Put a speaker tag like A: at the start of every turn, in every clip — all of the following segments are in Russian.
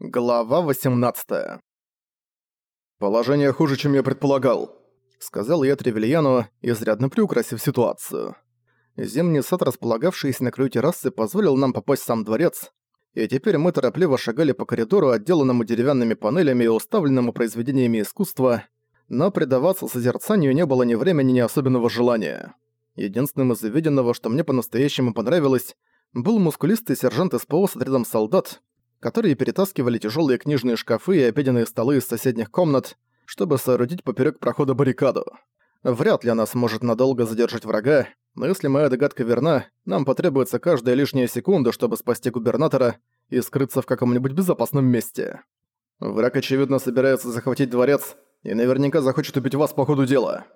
A: Глава 18 «Положение хуже, чем я предполагал», — сказал я Тревельяну, изрядно приукрасив ситуацию. Зимний сад, располагавшийся на краю террасы, позволил нам попасть в сам дворец, и теперь мы торопливо шагали по коридору, отделанному деревянными панелями и уставленному произведениями искусства, но предаваться созерцанию не было ни времени, ни особенного желания. Единственным из увиденного, что мне по-настоящему понравилось, был мускулистый сержант СПО с отрядом солдат, которые перетаскивали тяжелые книжные шкафы и обеденные столы из соседних комнат, чтобы соорудить поперек прохода баррикаду. Вряд ли она сможет надолго задержать врага, но если моя догадка верна, нам потребуется каждая лишняя секунда, чтобы спасти губернатора и скрыться в каком-нибудь безопасном месте. Враг, очевидно, собирается захватить дворец и наверняка захочет убить вас по ходу дела.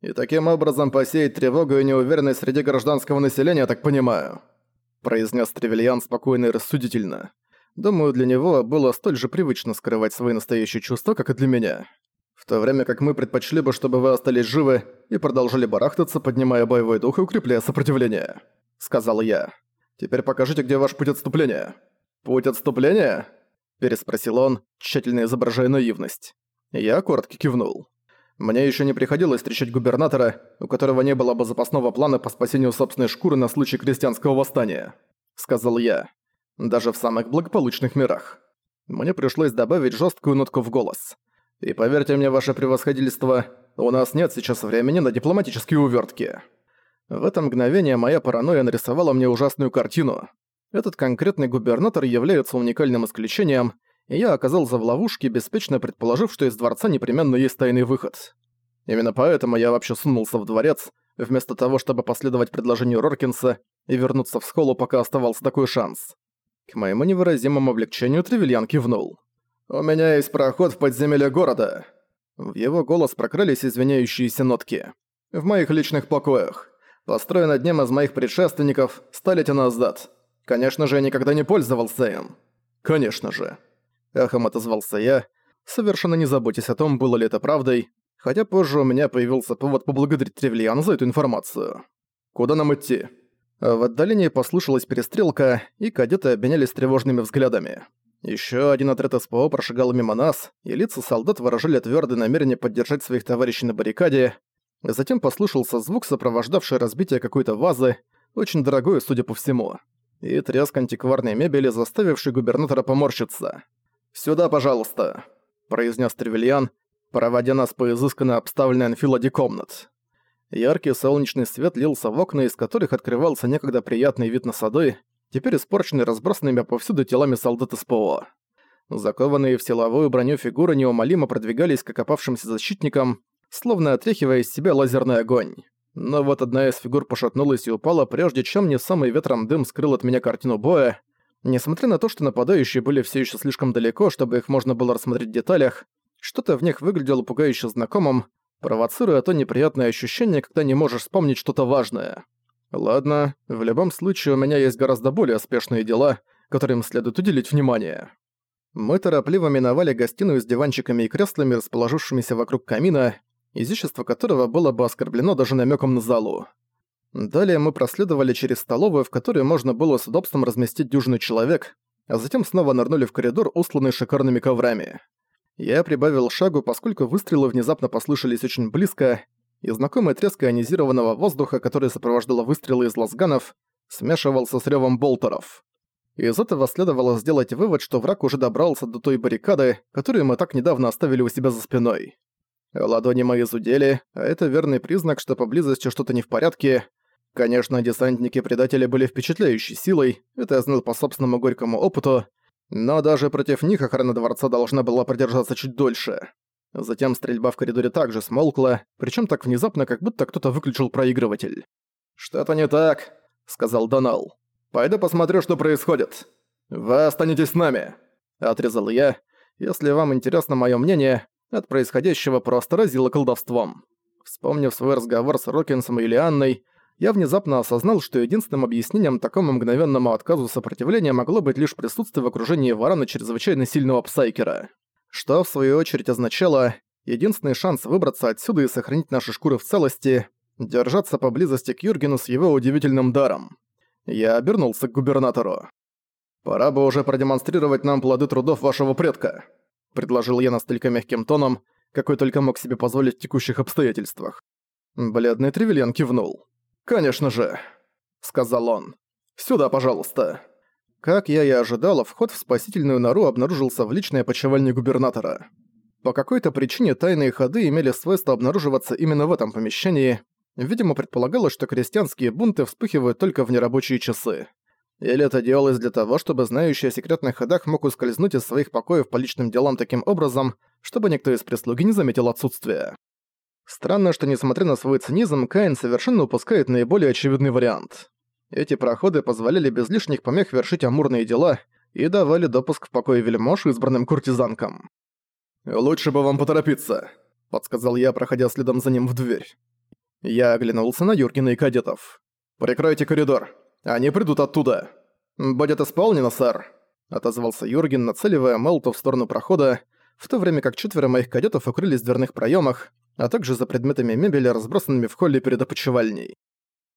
A: И таким образом посеять тревогу и неуверенность среди гражданского населения, так понимаю», произнес Тревельян спокойно и рассудительно. Думаю, для него было столь же привычно скрывать свои настоящие чувства, как и для меня. В то время как мы предпочли бы, чтобы вы остались живы и продолжили барахтаться, поднимая боевой дух и укрепляя сопротивление», — сказал я. «Теперь покажите, где ваш путь отступления». «Путь отступления?» — переспросил он, тщательно изображая наивность. Я коротко кивнул. Мне еще не приходилось встречать губернатора, у которого не было бы запасного плана по спасению собственной шкуры на случай крестьянского восстания», — сказал я даже в самых благополучных мирах. Мне пришлось добавить жесткую нотку в голос. И поверьте мне, ваше превосходительство, у нас нет сейчас времени на дипломатические увертки. В это мгновение моя паранойя нарисовала мне ужасную картину. Этот конкретный губернатор является уникальным исключением, и я оказался в ловушке, беспечно предположив, что из дворца непременно есть тайный выход. Именно поэтому я вообще сунулся в дворец, вместо того, чтобы последовать предложению Роркинса и вернуться в схолу, пока оставался такой шанс. К моему невыразимому облегчению Тревельян кивнул. «У меня есть проход в подземелье города». В его голос прокрылись извиняющиеся нотки. «В моих личных покоях. Построен одним из моих предшественников столетия назад. Конечно же, я никогда не пользовался им». «Конечно же». Эхом отозвался я, совершенно не заботясь о том, было ли это правдой, хотя позже у меня появился повод поблагодарить Тревельяна за эту информацию. «Куда нам идти?» В отдалении послышалась перестрелка, и кадеты обменялись тревожными взглядами. Еще один отряд СПО прошагал мимо нас, и лица солдат выражали твердое намерение поддержать своих товарищей на баррикаде. Затем послышался звук, сопровождавший разбитие какой-то вазы, очень дорогой, судя по всему, и треск антикварной мебели, заставивший губернатора поморщиться. «Сюда, пожалуйста», — произнес Тревельян, проводя нас по изысканно обставленной анфиладе комнат. Яркий солнечный свет лился в окна, из которых открывался некогда приятный вид на сады, теперь испорченный разбросанными повсюду телами солдат СПО. Закованные в силовую броню фигуры неумолимо продвигались к окопавшимся защитникам, словно отряхивая из себя лазерный огонь. Но вот одна из фигур пошатнулась и упала, прежде чем не самый ветром дым скрыл от меня картину боя. Несмотря на то, что нападающие были все еще слишком далеко, чтобы их можно было рассмотреть в деталях, что-то в них выглядело пугающе знакомым, провоцируя то неприятное ощущение, когда не можешь вспомнить что-то важное. Ладно, в любом случае у меня есть гораздо более спешные дела, которым следует уделить внимание. Мы торопливо миновали гостиную с диванчиками и креслами, расположившимися вокруг камина, изящество которого было бы оскорблено даже намеком на залу. Далее мы проследовали через столовую, в которой можно было с удобством разместить дюжину человек, а затем снова нырнули в коридор, устланный шикарными коврами. Я прибавил шагу, поскольку выстрелы внезапно послышались очень близко, и знакомый треск ионизированного воздуха, который сопровождало выстрелы из лазганов, смешивался с ревом болтеров. Из этого следовало сделать вывод, что враг уже добрался до той баррикады, которую мы так недавно оставили у себя за спиной. Ладони мои зудели, а это верный признак, что поблизости что-то не в порядке. Конечно, десантники-предатели были впечатляющей силой, это я знал по собственному горькому опыту, но даже против них охрана дворца должна была продержаться чуть дольше. Затем стрельба в коридоре также смолкла, причем так внезапно, как будто кто-то выключил проигрыватель. «Что-то не так», — сказал Донал. «Пойду посмотрю, что происходит. Вы останетесь с нами», — отрезал я. «Если вам интересно мое мнение, от происходящего просто разило колдовством». Вспомнив свой разговор с Рокинсом и Лианной, я внезапно осознал, что единственным объяснением такому мгновенному отказу сопротивления могло быть лишь присутствие в окружении варана чрезвычайно сильного псайкера. Что, в свою очередь, означало, единственный шанс выбраться отсюда и сохранить наши шкуры в целости — держаться поблизости к Юргену с его удивительным даром. Я обернулся к губернатору. «Пора бы уже продемонстрировать нам плоды трудов вашего предка», — предложил я настолько мягким тоном, какой только мог себе позволить в текущих обстоятельствах. Бледный Тревельян кивнул. «Конечно же», — сказал он. «Сюда, пожалуйста». Как я и ожидала, вход в спасительную нору обнаружился в личной опочивальне губернатора. По какой-то причине тайные ходы имели свойство обнаруживаться именно в этом помещении. Видимо, предполагалось, что крестьянские бунты вспыхивают только в нерабочие часы. Или это делалось для того, чтобы знающий о секретных ходах мог ускользнуть из своих покоев по личным делам таким образом, чтобы никто из прислуги не заметил отсутствия. Странно, что несмотря на свой цинизм, Каин совершенно упускает наиболее очевидный вариант. Эти проходы позволяли без лишних помех вершить амурные дела и давали допуск в покое вельмож избранным куртизанкам. «Лучше бы вам поторопиться», — подсказал я, проходя следом за ним в дверь. Я оглянулся на Юркина и кадетов. «Прикройте коридор. Они придут оттуда». «Будет исполнено, сэр», — отозвался Юрген, нацеливая Мелту в сторону прохода, в то время как четверо моих кадетов укрылись в дверных проемах, а также за предметами мебели, разбросанными в холле перед опочивальней.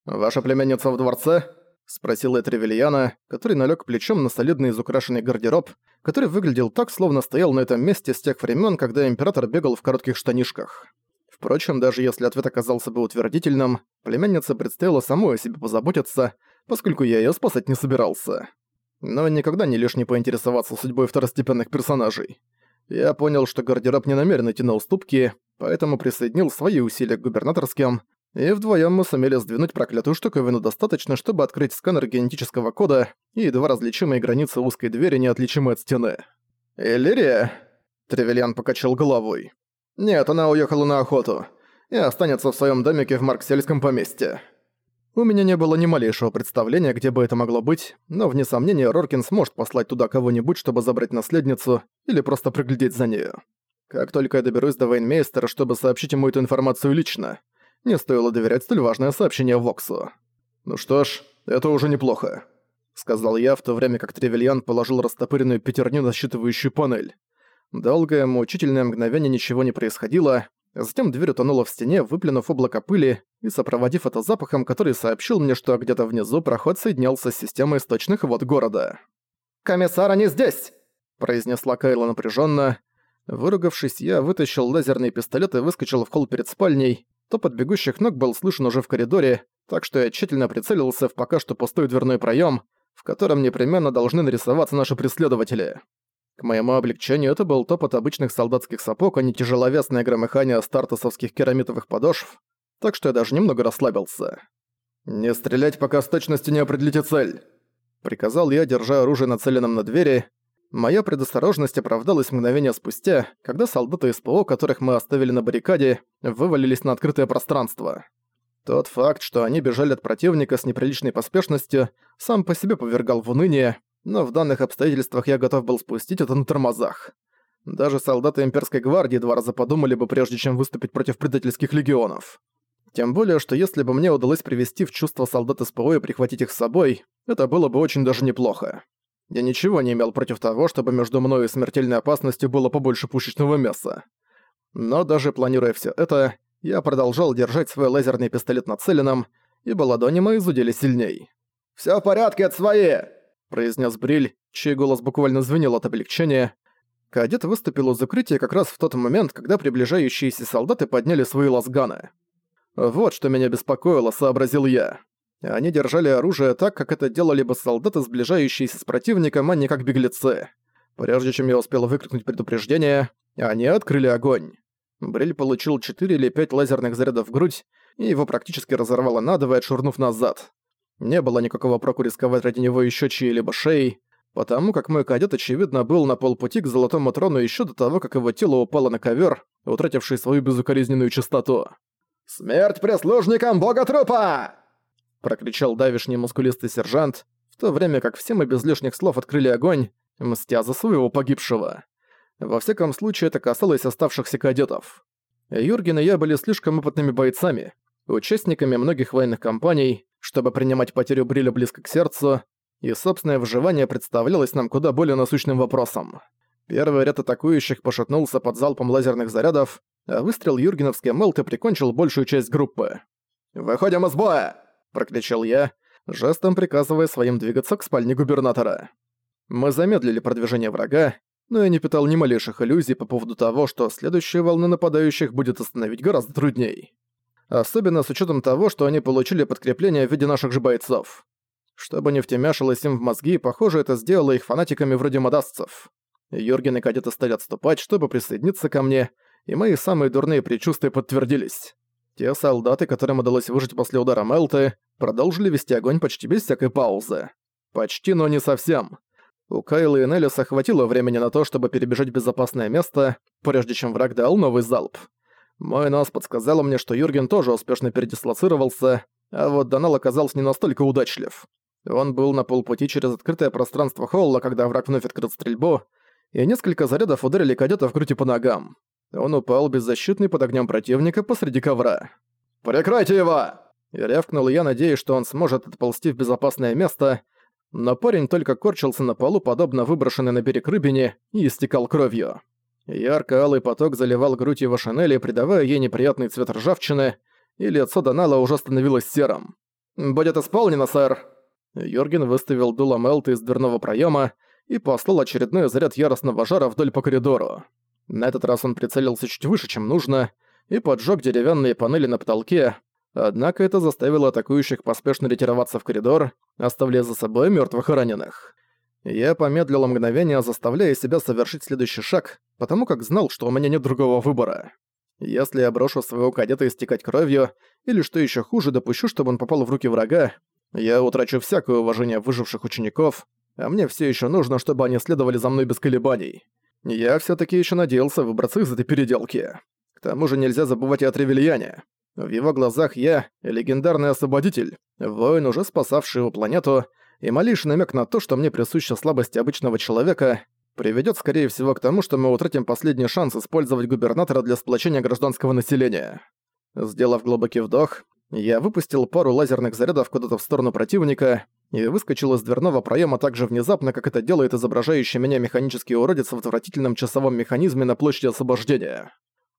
A: «Ваша племянница в дворце?» — спросил Этревельяна, который налег плечом на солидный изукрашенный гардероб, который выглядел так, словно стоял на этом месте с тех времен, когда император бегал в коротких штанишках. Впрочем, даже если ответ оказался бы утвердительным, племяннице предстояло самой о себе позаботиться, поскольку я ее спасать не собирался. Но никогда не лишне поинтересоваться судьбой второстепенных персонажей. Я понял, что гардероб не намерен идти на уступки, поэтому присоединил свои усилия к губернаторским, и вдвоем мы сумели сдвинуть проклятую штуковину достаточно, чтобы открыть сканер генетического кода и едва различимые границы узкой двери, неотличимые от стены. «Эллирия?» Тревельян покачал головой. «Нет, она уехала на охоту и останется в своем домике в Марксельском поместье». У меня не было ни малейшего представления, где бы это могло быть, но вне сомнения Роркин сможет послать туда кого-нибудь, чтобы забрать наследницу или просто приглядеть за нею. Как только я доберусь до Вейнмейстера, чтобы сообщить ему эту информацию лично, не стоило доверять столь важное сообщение Воксу. «Ну что ж, это уже неплохо», — сказал я, в то время как Тревельян положил растопыренную пятерню на считывающую панель. Долгое, мучительное мгновение ничего не происходило, затем дверь утонула в стене, выплюнув облако пыли и сопроводив это запахом, который сообщил мне, что где-то внизу проход соединялся с системой источных вод города. «Комиссар, они здесь!» – произнесла Кайла напряженно. Выругавшись, я вытащил лазерный пистолет и выскочил в холл перед спальней. Топот бегущих ног был слышен уже в коридоре, так что я тщательно прицелился в пока что пустой дверной проем, в котором непременно должны нарисоваться наши преследователи. К моему облегчению это был топот обычных солдатских сапог, а не тяжеловесное громыхание стартусовских керамитовых подошв, так что я даже немного расслабился. «Не стрелять, пока с точностью не определите цель!» Приказал я, держа оружие нацеленным на двери. Моя предосторожность оправдалась мгновение спустя, когда солдаты СПО, которых мы оставили на баррикаде, вывалились на открытое пространство. Тот факт, что они бежали от противника с неприличной поспешностью, сам по себе повергал в уныние, но в данных обстоятельствах я готов был спустить это на тормозах. Даже солдаты имперской гвардии два раза подумали бы, прежде чем выступить против предательских легионов. Тем более, что если бы мне удалось привести в чувство солдат СПО и прихватить их с собой, это было бы очень даже неплохо. Я ничего не имел против того, чтобы между мной и смертельной опасностью было побольше пушечного мяса. Но даже планируя все это, я продолжал держать свой лазерный пистолет нацеленным, ибо ладони мои зудели сильней. «Всё в порядке, от свои!» Произнес Бриль, чей голос буквально звенел от облегчения. Кадет выступил из укрытия как раз в тот момент, когда приближающиеся солдаты подняли свои лазганы. Вот что меня беспокоило, сообразил я. Они держали оружие так, как это делали бы солдаты, сближающиеся с противником, а не как беглецы. Прежде чем я успел выкрикнуть предупреждение, они открыли огонь. Бриль получил 4 или 5 лазерных зарядов в грудь, и его практически разорвало надвое, отшвырнув назад. Не было никакого проку рисковать ради него еще чьей-либо шеей, потому как мой кадет, очевидно, был на полпути к золотому трону еще до того, как его тело упало на ковер, утративший свою безукоризненную чистоту. «Смерть прислужникам бога трупа!» прокричал давишний мускулистый сержант, в то время как все мы без лишних слов открыли огонь, мстя за своего погибшего. Во всяком случае, это касалось оставшихся кадетов. Юрген и я были слишком опытными бойцами, участниками многих военных кампаний, чтобы принимать потерю Бриля близко к сердцу, и собственное выживание представлялось нам куда более насущным вопросом. Первый ряд атакующих пошатнулся под залпом лазерных зарядов, а выстрел Юргеновской Мелты прикончил большую часть группы. «Выходим из боя!» – прокричал я, жестом приказывая своим двигаться к спальне губернатора. Мы замедлили продвижение врага, но я не питал ни малейших иллюзий по поводу того, что следующая волна нападающих будет остановить гораздо трудней. Особенно с учетом того, что они получили подкрепление в виде наших же бойцов. Чтобы не втемяшилось им в мозги, похоже, это сделало их фанатиками вроде модастцев. Юрген и кадеты стали отступать, чтобы присоединиться ко мне, и мои самые дурные предчувствия подтвердились. Те солдаты, которым удалось выжить после удара Мелты, продолжили вести огонь почти без всякой паузы. Почти, но не совсем. У Кайла и Неллиса хватило времени на то, чтобы перебежать в безопасное место, прежде чем враг дал новый залп. Мой нос подсказал мне, что Юрген тоже успешно передислоцировался, а вот Донал оказался не настолько удачлив. Он был на полпути через открытое пространство холла, когда враг вновь открыл стрельбу, и несколько зарядов ударили кадета в грудь по ногам. Он упал беззащитный под огнем противника посреди ковра. «Прекратите его!» И рявкнул я, надеясь, что он сможет отползти в безопасное место, но парень только корчился на полу, подобно выброшенной на берег рыбине, и истекал кровью. Ярко-алый поток заливал грудь его шинели, придавая ей неприятный цвет ржавчины, и лицо Донала уже становилось серым. «Будет исполнено, сэр!» Йорген выставил дуло Мелта из дверного проема и послал очередной заряд яростного жара вдоль по коридору. На этот раз он прицелился чуть выше, чем нужно, и поджег деревянные панели на потолке, однако это заставило атакующих поспешно ретироваться в коридор, оставляя за собой мертвых и раненых. Я помедлил мгновение, заставляя себя совершить следующий шаг, потому как знал, что у меня нет другого выбора. Если я брошу своего кадета истекать кровью, или что еще хуже, допущу, чтобы он попал в руки врага, я утрачу всякое уважение выживших учеников, а мне все еще нужно, чтобы они следовали за мной без колебаний. Я все таки еще надеялся выбраться из этой переделки. К тому же нельзя забывать и о Тревельяне. В его глазах я — легендарный освободитель, воин, уже спасавший его планету, и малейший намек на то, что мне присуща слабость обычного человека, приведет, скорее всего, к тому, что мы утратим последний шанс использовать губернатора для сплочения гражданского населения. Сделав глубокий вдох, я выпустил пару лазерных зарядов куда-то в сторону противника и выскочил из дверного проема так же внезапно, как это делает изображающий меня механический уродец в отвратительном часовом механизме на площади освобождения.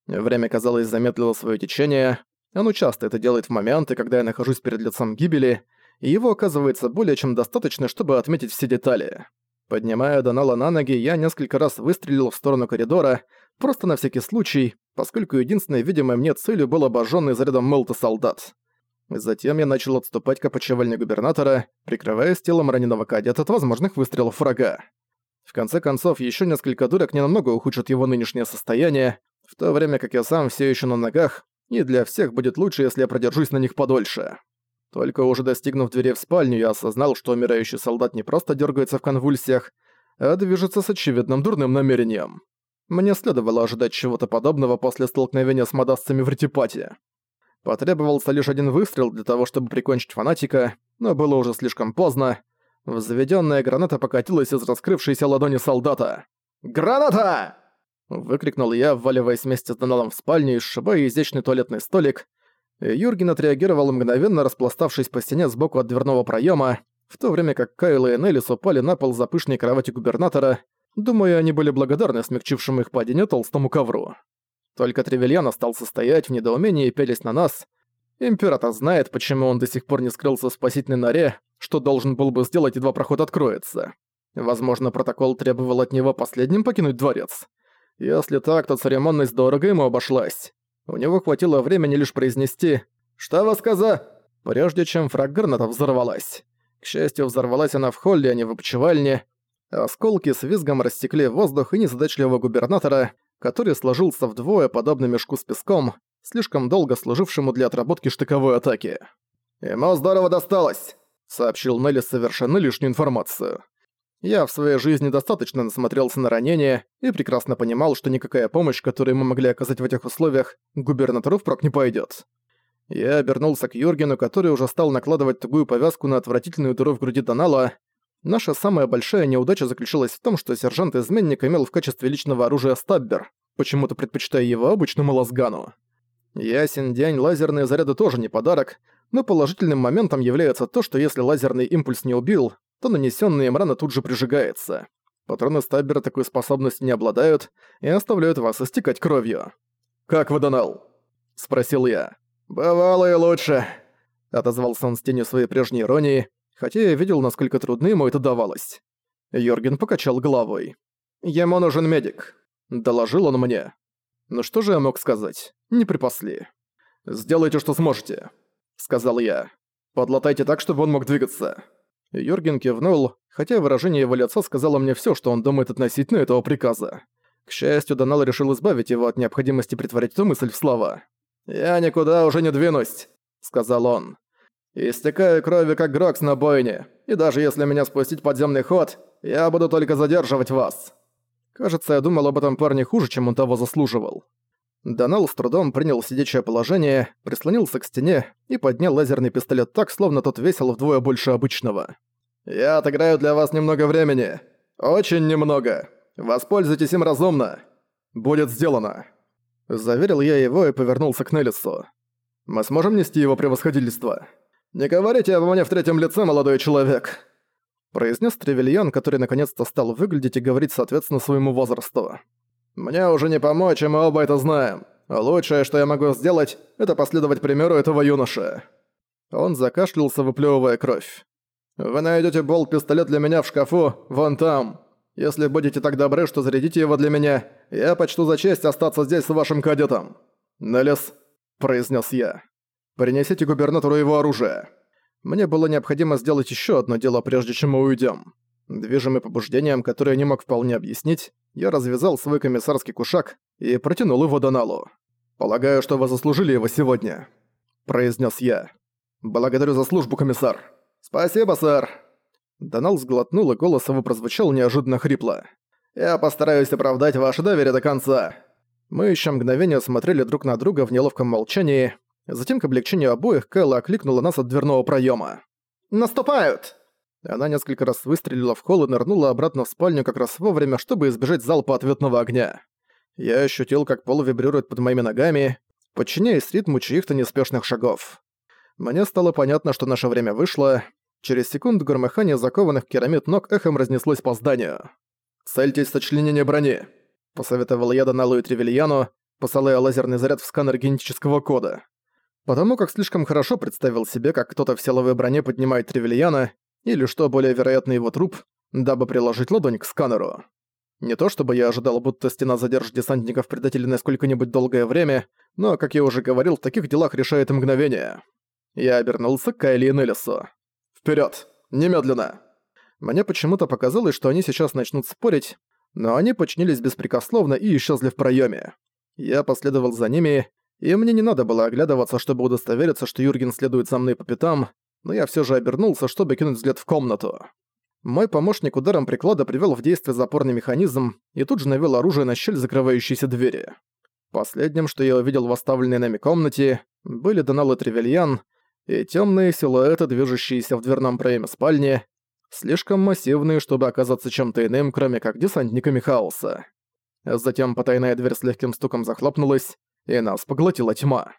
A: Время, казалось, замедлило свое течение. Оно часто это делает в моменты, когда я нахожусь перед лицом гибели, и его оказывается более чем достаточно, чтобы отметить все детали. Поднимая Донала на ноги, я несколько раз выстрелил в сторону коридора, просто на всякий случай, поскольку единственной видимой мне целью был обожженный зарядом Мелта солдат. Затем я начал отступать к опочивальне губернатора, прикрываясь телом раненого кадета от возможных выстрелов врага. В конце концов, еще несколько дурок ненамного ухудшат его нынешнее состояние, в то время как я сам все еще на ногах, и для всех будет лучше, если я продержусь на них подольше. Только уже достигнув двери в спальню, я осознал, что умирающий солдат не просто дергается в конвульсиях, а движется с очевидным дурным намерением. Мне следовало ожидать чего-то подобного после столкновения с модастцами в ретипате. Потребовался лишь один выстрел для того, чтобы прикончить фанатика, но было уже слишком поздно. Взведенная граната покатилась из раскрывшейся ладони солдата. «Граната!» Выкрикнул я, вваливаясь вместе с Доналом в спальню и сшибая изящный туалетный столик, Юрген отреагировал мгновенно, распластавшись по стене сбоку от дверного проема, в то время как Кайл и Неллис упали на пол за пышной кровати губернатора, думаю, они были благодарны смягчившему их падение толстому ковру. Только Тревельян остался стоять в недоумении и пялись на нас. Император знает, почему он до сих пор не скрылся в спасительной норе, что должен был бы сделать, едва проход откроется. Возможно, протокол требовал от него последним покинуть дворец. Если так, то церемонность дорого ему обошлась. У него хватило времени лишь произнести «Что вы сказа?» прежде чем фраг граната взорвалась. К счастью, взорвалась она в холле, а не в опочивальне. Осколки с визгом рассекли воздух и незадачливого губернатора, который сложился вдвое, подобно мешку с песком, слишком долго служившему для отработки штыковой атаки. «Ему здорово досталось», — сообщил Нелли совершенно лишнюю информацию. Я в своей жизни достаточно насмотрелся на ранения и прекрасно понимал, что никакая помощь, которую мы могли оказать в этих условиях, губернатору впрок не пойдет. Я обернулся к Юргену, который уже стал накладывать тугую повязку на отвратительную дыру в груди Донала. Наша самая большая неудача заключалась в том, что сержант-изменник имел в качестве личного оружия стаббер, почему-то предпочитая его обычному лазгану. Ясен день, лазерные заряды тоже не подарок, но положительным моментом является то, что если лазерный импульс не убил, то нанесённая им рана тут же прижигается. Патроны Стаббера такой способности не обладают и оставляют вас истекать кровью. «Как водонал?» – спросил я. «Бывало и лучше», – отозвался он с тенью своей прежней иронии, хотя я видел, насколько трудно ему это давалось. Йорген покачал головой. «Ему нужен медик», — доложил он мне. Ну что же я мог сказать? Не припасли. «Сделайте, что сможете», — сказал я. «Подлатайте так, чтобы он мог двигаться». Йорген кивнул, хотя выражение его лица сказало мне всё, что он думает относительно этого приказа. К счастью, Донал решил избавить его от необходимости притворить эту мысль в слова. «Я никуда уже не двинусь», — сказал он. «Истекаю кровью, как Грокс на бойне, и даже если меня спустить подземный ход, я буду только задерживать вас». Кажется, я думал об этом парне хуже, чем он того заслуживал. Донал с трудом принял сидячее положение, прислонился к стене и поднял лазерный пистолет так, словно тот весил вдвое больше обычного. «Я отыграю для вас немного времени. Очень немного. Воспользуйтесь им разумно. Будет сделано». Заверил я его и повернулся к Неллису. «Мы сможем нести его превосходительство?» «Не говорите обо мне в третьем лице, молодой человек!» произнес Тревельян, который наконец-то стал выглядеть и говорить соответственно своему возрасту. «Мне уже не помочь, и мы оба это знаем. Лучшее, что я могу сделать, это последовать примеру этого юноши». Он закашлялся, выплевывая кровь. «Вы найдете болт-пистолет для меня в шкафу, вон там. Если будете так добры, что зарядите его для меня, я почту за честь остаться здесь с вашим кадетом». «Нелес», — произнес я. «Принесите губернатору его оружие». Мне было необходимо сделать еще одно дело, прежде чем мы уйдем. Движимый побуждением, которое не мог вполне объяснить, я развязал свой комиссарский кушак и протянул его Доналу. «Полагаю, что вы заслужили его сегодня», — произнес я. «Благодарю за службу, комиссар». «Спасибо, сэр». Донал сглотнул, и голос его прозвучал неожиданно хрипло. «Я постараюсь оправдать ваше доверие до конца». Мы еще мгновение смотрели друг на друга в неловком молчании, Затем, к облегчению обоих, Кэлла окликнула нас от дверного проема. «Наступают!» Она несколько раз выстрелила в холл и нырнула обратно в спальню как раз вовремя, чтобы избежать залпа ответного огня. Я ощутил, как пол вибрирует под моими ногами, подчиняясь ритму чьих-то неспешных шагов. Мне стало понятно, что наше время вышло. Через секунду громыхание закованных в керамид ног эхом разнеслось по зданию. «Цельтесь сочленение брони», — посоветовал я Доналу и Тревельяну, посылая лазерный заряд в сканер генетического кода. Потому как слишком хорошо представил себе, как кто-то в силовой броне поднимает Тревельяна, или, что более вероятно, его труп, дабы приложить ладонь к сканеру. Не то чтобы я ожидал, будто стена задержит десантников предателей на сколько-нибудь долгое время, но, как я уже говорил, в таких делах решает мгновение. Я обернулся к Кайли и Неллису. «Вперёд! Немедленно!» Мне почему-то показалось, что они сейчас начнут спорить, но они подчинились беспрекословно и исчезли в проёме. Я последовал за ними, и мне не надо было оглядываться, чтобы удостовериться, что Юрген следует за мной по пятам, но я все же обернулся, чтобы кинуть взгляд в комнату. Мой помощник ударом приклада привел в действие запорный механизм и тут же навел оружие на щель закрывающейся двери. Последним, что я увидел в оставленной нами комнате, были Донал и Тревельян и темные силуэты, движущиеся в дверном проеме спальни, слишком массивные, чтобы оказаться чем-то иным, кроме как десантниками хаоса. Затем потайная дверь с легким стуком захлопнулась, и нас поглотила тьма.